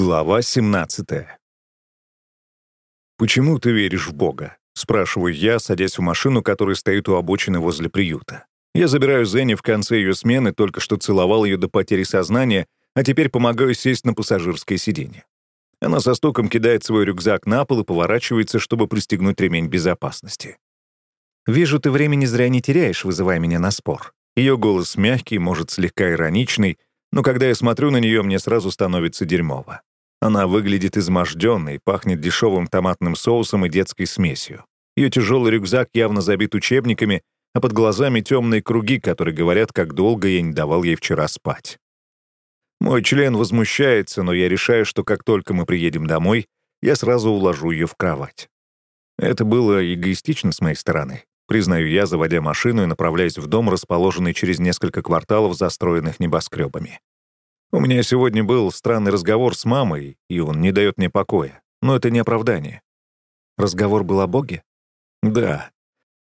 Глава 17 «Почему ты веришь в Бога?» — спрашиваю я, садясь в машину, которая стоит у обочины возле приюта. Я забираю Зенни в конце ее смены, только что целовал ее до потери сознания, а теперь помогаю сесть на пассажирское сиденье. Она со стуком кидает свой рюкзак на пол и поворачивается, чтобы пристегнуть ремень безопасности. «Вижу, ты времени зря не теряешь, вызывая меня на спор». Ее голос мягкий, может, слегка ироничный, но когда я смотрю на нее, мне сразу становится дерьмово. Она выглядит изможденной, пахнет дешевым томатным соусом и детской смесью. Ее тяжелый рюкзак явно забит учебниками, а под глазами темные круги, которые говорят, как долго я не давал ей вчера спать. Мой член возмущается, но я решаю, что как только мы приедем домой, я сразу уложу ее в кровать. Это было эгоистично с моей стороны, признаю я, заводя машину и направляясь в дом, расположенный через несколько кварталов, застроенных небоскребами. У меня сегодня был странный разговор с мамой, и он не дает мне покоя. Но это не оправдание. Разговор был о Боге? Да.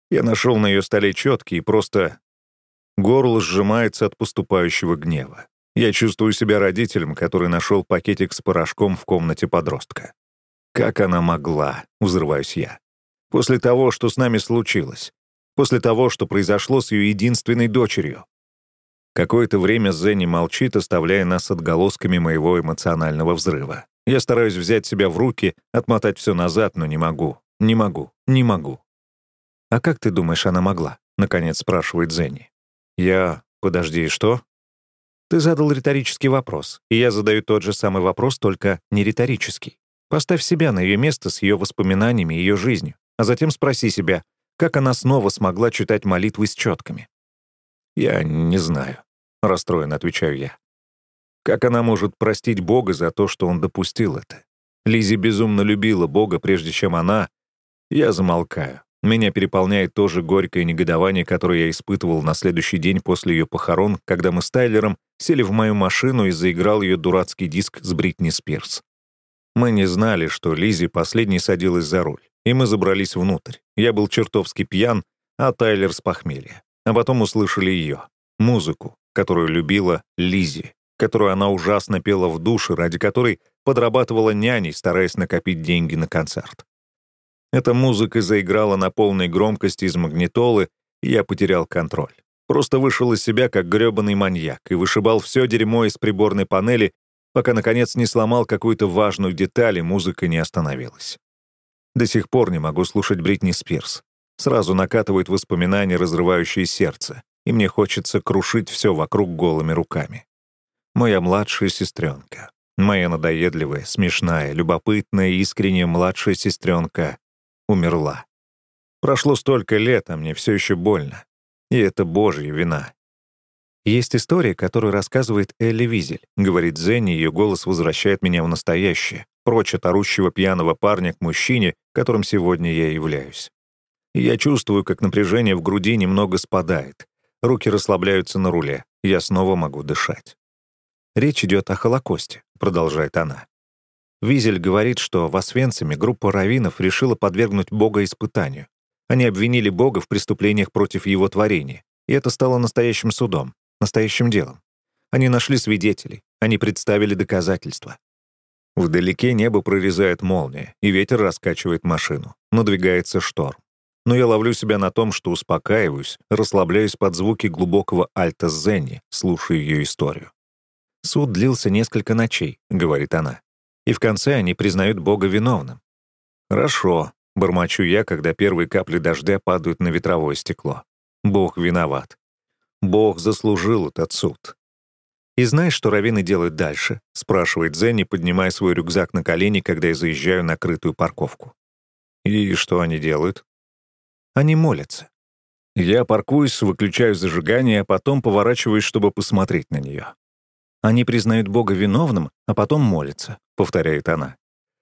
Я нашел на ее столе четки и просто... Горло сжимается от поступающего гнева. Я чувствую себя родителем, который нашел пакетик с порошком в комнате подростка. Как она могла, взрываюсь я. После того, что с нами случилось. После того, что произошло с ее единственной дочерью. Какое-то время Зенни молчит, оставляя нас отголосками моего эмоционального взрыва. Я стараюсь взять себя в руки, отмотать все назад, но не могу. Не могу. Не могу. «А как ты думаешь, она могла?» — наконец спрашивает Зенни. «Я... Подожди, что?» Ты задал риторический вопрос, и я задаю тот же самый вопрос, только не риторический. Поставь себя на ее место с ее воспоминаниями и ее жизнью а затем спроси себя, как она снова смогла читать молитвы с четками. «Я не знаю», — расстроенно отвечаю я. Как она может простить Бога за то, что он допустил это? Лизи безумно любила Бога, прежде чем она... Я замолкаю. Меня переполняет то же горькое негодование, которое я испытывал на следующий день после ее похорон, когда мы с Тайлером сели в мою машину и заиграл ее дурацкий диск с Бритни Спирс. Мы не знали, что Лизи последней садилась за руль и мы забрались внутрь. Я был чертовски пьян, а Тайлер с похмелья. А потом услышали ее, музыку, которую любила Лизи, которую она ужасно пела в душе, ради которой подрабатывала няней, стараясь накопить деньги на концерт. Эта музыка заиграла на полной громкости из магнитолы, и я потерял контроль. Просто вышел из себя, как грёбаный маньяк, и вышибал все дерьмо из приборной панели, пока, наконец, не сломал какую-то важную деталь, и музыка не остановилась. До сих пор не могу слушать Бритни Спирс. Сразу накатывают воспоминания, разрывающие сердце, и мне хочется крушить все вокруг голыми руками. Моя младшая сестренка, моя надоедливая, смешная, любопытная, искренняя младшая сестренка умерла. Прошло столько лет, а мне все еще больно. И это божья вина. «Есть история, которую рассказывает Элли Визель», — говорит Зенни, ее голос возвращает меня в настоящее, прочь от орущего пьяного парня к мужчине, которым сегодня я являюсь. И я чувствую, как напряжение в груди немного спадает. Руки расслабляются на руле. Я снова могу дышать. «Речь идет о Холокосте», — продолжает она. Визель говорит, что в Освенциме группа раввинов решила подвергнуть Бога испытанию. Они обвинили Бога в преступлениях против его творения, и это стало настоящим судом, настоящим делом. Они нашли свидетелей, они представили доказательства. Вдалеке небо прорезает молния, и ветер раскачивает машину. Надвигается шторм. Но я ловлю себя на том, что успокаиваюсь, расслабляюсь под звуки глубокого альта Зенни, слушая ее историю. «Суд длился несколько ночей», — говорит она. «И в конце они признают Бога виновным». «Хорошо», — бормочу я, когда первые капли дождя падают на ветровое стекло. «Бог виноват. Бог заслужил этот суд. «И знаешь, что раввины делают дальше?» — спрашивает Зенни, поднимая свой рюкзак на колени, когда я заезжаю на крытую парковку. «И что они делают?» «Они молятся». Я паркуюсь, выключаю зажигание, а потом поворачиваюсь, чтобы посмотреть на нее. «Они признают Бога виновным, а потом молятся», — повторяет она.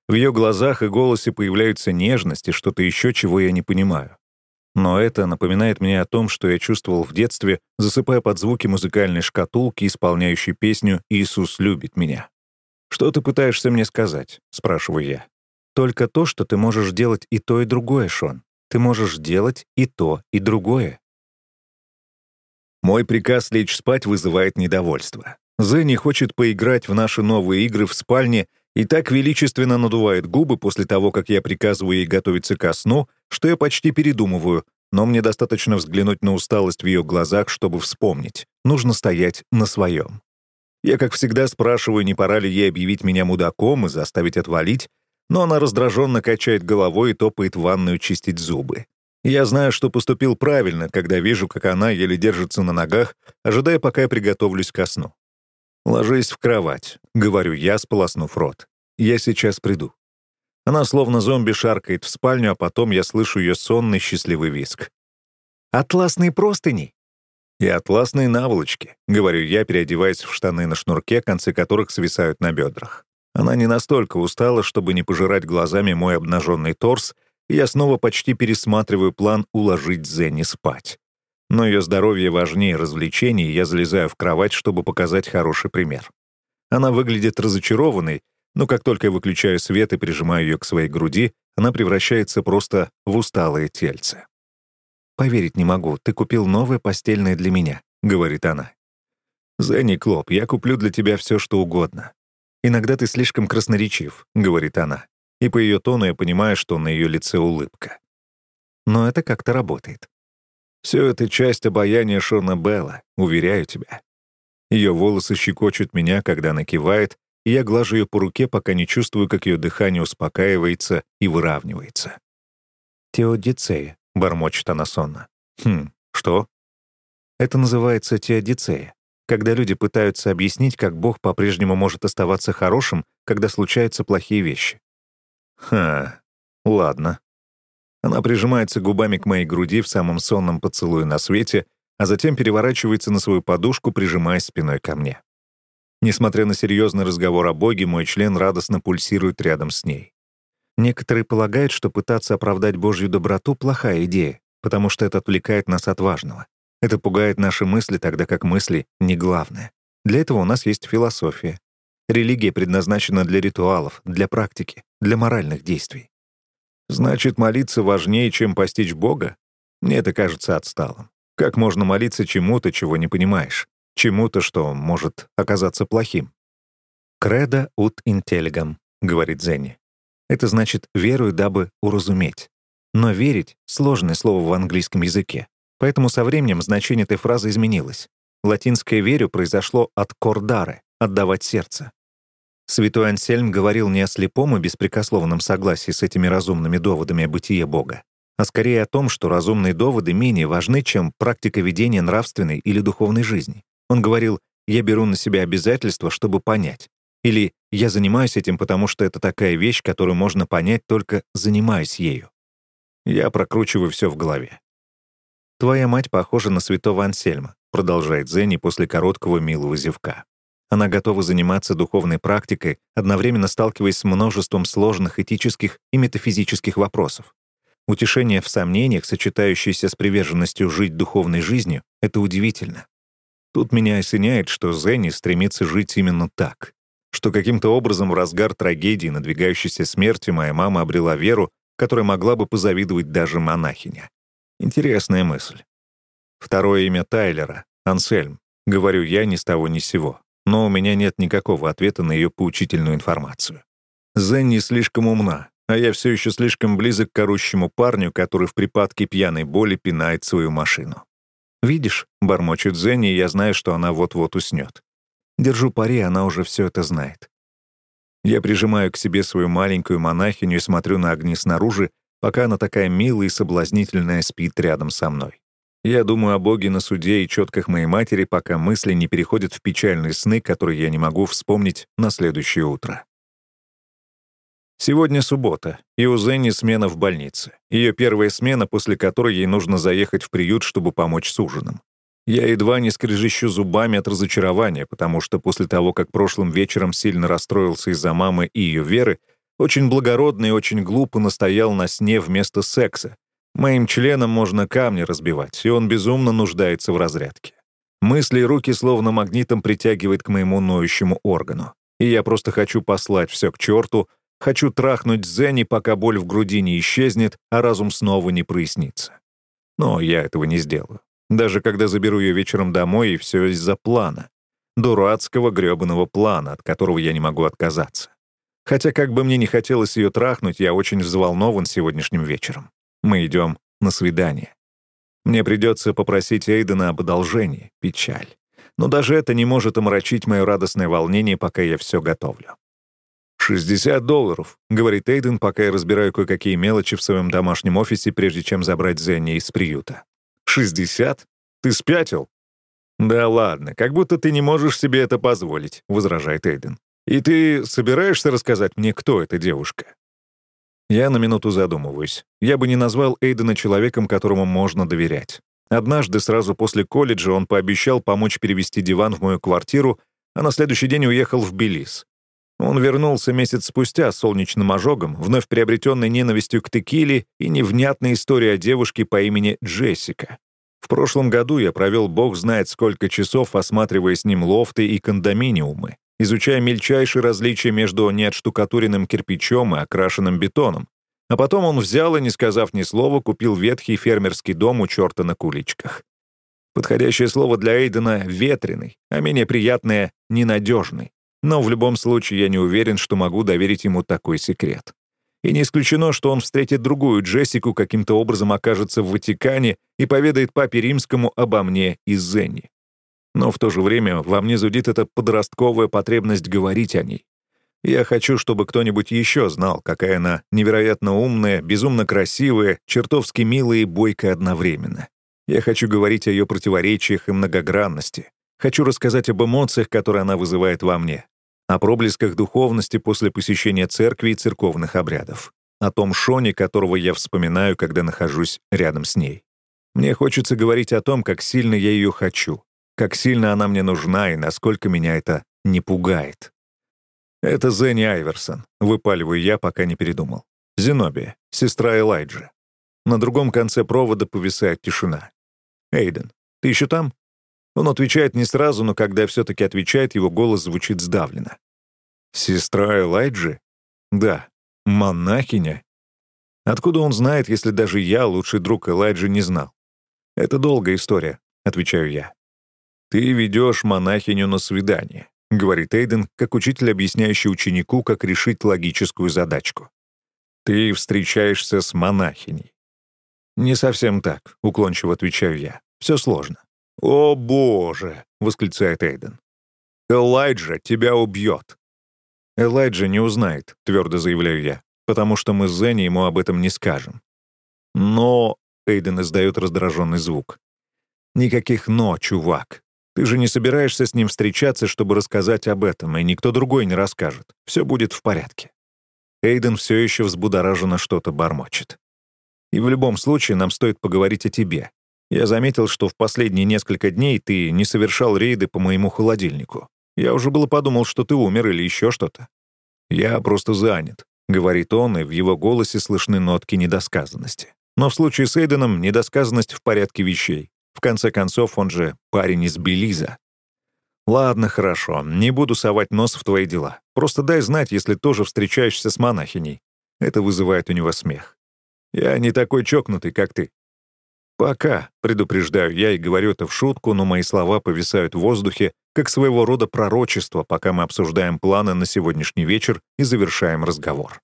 В ее глазах и голосе появляются нежность и что-то еще, чего я не понимаю. Но это напоминает мне о том, что я чувствовал в детстве, засыпая под звуки музыкальной шкатулки, исполняющей песню «Иисус любит меня». «Что ты пытаешься мне сказать?» — спрашиваю я. «Только то, что ты можешь делать и то, и другое, Шон. Ты можешь делать и то, и другое». Мой приказ лечь спать вызывает недовольство. Зенни хочет поиграть в наши новые игры в спальне И так величественно надувает губы после того, как я приказываю ей готовиться ко сну, что я почти передумываю, но мне достаточно взглянуть на усталость в ее глазах, чтобы вспомнить. Нужно стоять на своем. Я, как всегда, спрашиваю, не пора ли ей объявить меня мудаком и заставить отвалить, но она раздраженно качает головой и топает в ванную чистить зубы. Я знаю, что поступил правильно, когда вижу, как она еле держится на ногах, ожидая, пока я приготовлюсь ко сну. «Ложись в кровать», — говорю я, сполоснув рот. «Я сейчас приду». Она словно зомби шаркает в спальню, а потом я слышу ее сонный счастливый виск. «Атласные простыни!» «И атласные наволочки», — говорю я, переодеваясь в штаны на шнурке, концы которых свисают на бедрах. Она не настолько устала, чтобы не пожирать глазами мой обнаженный торс, и я снова почти пересматриваю план уложить Зенни спать. Но ее здоровье важнее развлечений, и я залезаю в кровать, чтобы показать хороший пример. Она выглядит разочарованной, но как только я выключаю свет и прижимаю ее к своей груди, она превращается просто в усталое тельце. «Поверить не могу, ты купил новое постельное для меня», — говорит она. «Зенни Клоп, я куплю для тебя все, что угодно. Иногда ты слишком красноречив», — говорит она. И по ее тону я понимаю, что на ее лице улыбка. Но это как-то работает. Все это часть обаяния Шона Белла, уверяю тебя. Ее волосы щекочут меня, когда она кивает, и я глажу ее по руке, пока не чувствую, как ее дыхание успокаивается и выравнивается. «Теодицея», — бормочет она сонно. «Хм, что?» Это называется теодицея, когда люди пытаются объяснить, как Бог по-прежнему может оставаться хорошим, когда случаются плохие вещи. «Ха, ладно». Она прижимается губами к моей груди в самом сонном поцелуе на свете, а затем переворачивается на свою подушку, прижимаясь спиной ко мне. Несмотря на серьезный разговор о Боге, мой член радостно пульсирует рядом с ней. Некоторые полагают, что пытаться оправдать Божью доброту — плохая идея, потому что это отвлекает нас от важного. Это пугает наши мысли, тогда как мысли — не главное. Для этого у нас есть философия. Религия предназначена для ритуалов, для практики, для моральных действий. Значит, молиться важнее, чем постичь Бога? Мне это кажется отсталым. Как можно молиться чему-то, чего не понимаешь? чему-то, что может оказаться плохим. «Кредо ут интеллигам», — говорит Зенни. Это значит «верую, дабы уразуметь». Но «верить» — сложное слово в английском языке, поэтому со временем значение этой фразы изменилось. Латинское «верю» произошло от «кордаре» — «отдавать сердце». Святой Ансельм говорил не о слепом и беспрекословном согласии с этими разумными доводами о бытие Бога, а скорее о том, что разумные доводы менее важны, чем практика ведения нравственной или духовной жизни. Он говорил, я беру на себя обязательства, чтобы понять. Или я занимаюсь этим, потому что это такая вещь, которую можно понять только занимаясь ею. Я прокручиваю все в голове. «Твоя мать похожа на святого Ансельма», продолжает Зенни после короткого милого зевка. Она готова заниматься духовной практикой, одновременно сталкиваясь с множеством сложных этических и метафизических вопросов. Утешение в сомнениях, сочетающееся с приверженностью жить духовной жизнью, — это удивительно. Тут меня осеняет, что Зенни стремится жить именно так, что каким-то образом в разгар трагедии надвигающейся смерти моя мама обрела веру, которой могла бы позавидовать даже монахиня. Интересная мысль. Второе имя Тайлера — Ансельм. Говорю я ни с того ни с сего, но у меня нет никакого ответа на ее поучительную информацию. Зенни слишком умна, а я все еще слишком близок к орущему парню, который в припадке пьяной боли пинает свою машину. «Видишь», — бормочет Зенни, я знаю, что она вот-вот уснет. Держу пари, она уже все это знает. Я прижимаю к себе свою маленькую монахиню и смотрю на огни снаружи, пока она такая милая и соблазнительная спит рядом со мной. Я думаю о Боге на суде и четках моей матери, пока мысли не переходят в печальные сны, которые я не могу вспомнить на следующее утро. Сегодня суббота, и у Зенни смена в больнице. Ее первая смена, после которой ей нужно заехать в приют, чтобы помочь с ужином. Я едва не скрежещу зубами от разочарования, потому что после того, как прошлым вечером сильно расстроился из-за мамы и ее веры, очень благородно и очень глупо настоял на сне вместо секса. Моим членом можно камни разбивать, и он безумно нуждается в разрядке. Мысли и руки словно магнитом притягивает к моему ноющему органу. И я просто хочу послать все к черту, Хочу трахнуть Зенни, пока боль в груди не исчезнет, а разум снова не прояснится. Но я этого не сделаю. Даже когда заберу ее вечером домой, и все из-за плана. Дурацкого грёбаного плана, от которого я не могу отказаться. Хотя как бы мне не хотелось ее трахнуть, я очень взволнован сегодняшним вечером. Мы идем на свидание. Мне придется попросить Эйдена об одолжении. Печаль. Но даже это не может омрачить мое радостное волнение, пока я все готовлю. «60 долларов», — говорит Эйден, пока я разбираю кое-какие мелочи в своем домашнем офисе, прежде чем забрать Зенни из приюта. «60? Ты спятил?» «Да ладно, как будто ты не можешь себе это позволить», — возражает Эйден. «И ты собираешься рассказать мне, кто эта девушка?» Я на минуту задумываюсь. Я бы не назвал Эйдена человеком, которому можно доверять. Однажды, сразу после колледжа, он пообещал помочь перевести диван в мою квартиру, а на следующий день уехал в Белиз. Он вернулся месяц спустя с солнечным ожогом, вновь приобретенной ненавистью к текиле и невнятной историей о девушке по имени Джессика. В прошлом году я провел бог знает сколько часов, осматривая с ним лофты и кондоминиумы, изучая мельчайшие различия между неотштукатуренным кирпичом и окрашенным бетоном. А потом он взял и, не сказав ни слова, купил ветхий фермерский дом у черта на куличках. Подходящее слово для Эйдена — ветреный, а менее приятное — ненадежный. Но в любом случае я не уверен, что могу доверить ему такой секрет. И не исключено, что он встретит другую Джессику, каким-то образом окажется в Ватикане и поведает папе римскому обо мне и Зенни. Но в то же время во мне зудит эта подростковая потребность говорить о ней. Я хочу, чтобы кто-нибудь еще знал, какая она невероятно умная, безумно красивая, чертовски милая и бойкая одновременно. Я хочу говорить о ее противоречиях и многогранности. Хочу рассказать об эмоциях, которые она вызывает во мне о проблесках духовности после посещения церкви и церковных обрядов, о том Шоне, которого я вспоминаю, когда нахожусь рядом с ней. Мне хочется говорить о том, как сильно я ее хочу, как сильно она мне нужна и насколько меня это не пугает. Это Зенни Айверсон, выпаливаю я, пока не передумал. Зенобия, сестра Элайджи. На другом конце провода повисает тишина. «Эйден, ты еще там?» Он отвечает не сразу, но когда все-таки отвечает, его голос звучит сдавленно. «Сестра Элайджи?» «Да. Монахиня?» Откуда он знает, если даже я, лучший друг Элайджи, не знал? «Это долгая история», — отвечаю я. «Ты ведешь монахиню на свидание», — говорит Эйден, как учитель, объясняющий ученику, как решить логическую задачку. «Ты встречаешься с монахиней». «Не совсем так», — уклончиво отвечаю я. «Все сложно. «О, боже!» — восклицает Эйден. «Элайджа тебя убьет!» «Элайджа не узнает», — твердо заявляю я, «потому что мы с Зенни ему об этом не скажем». «Но...» — Эйден издает раздраженный звук. «Никаких «но», чувак. Ты же не собираешься с ним встречаться, чтобы рассказать об этом, и никто другой не расскажет. Все будет в порядке». Эйден все еще взбудораженно что-то бормочет. «И в любом случае нам стоит поговорить о тебе. Я заметил, что в последние несколько дней ты не совершал рейды по моему холодильнику. Я уже было подумал, что ты умер или еще что-то. Я просто занят, — говорит он, и в его голосе слышны нотки недосказанности. Но в случае с Эйденом недосказанность в порядке вещей. В конце концов, он же парень из Белиза. Ладно, хорошо, не буду совать нос в твои дела. Просто дай знать, если тоже встречаешься с монахиней. Это вызывает у него смех. Я не такой чокнутый, как ты. «Пока», — предупреждаю я и говорю это в шутку, но мои слова повисают в воздухе, как своего рода пророчество, пока мы обсуждаем планы на сегодняшний вечер и завершаем разговор.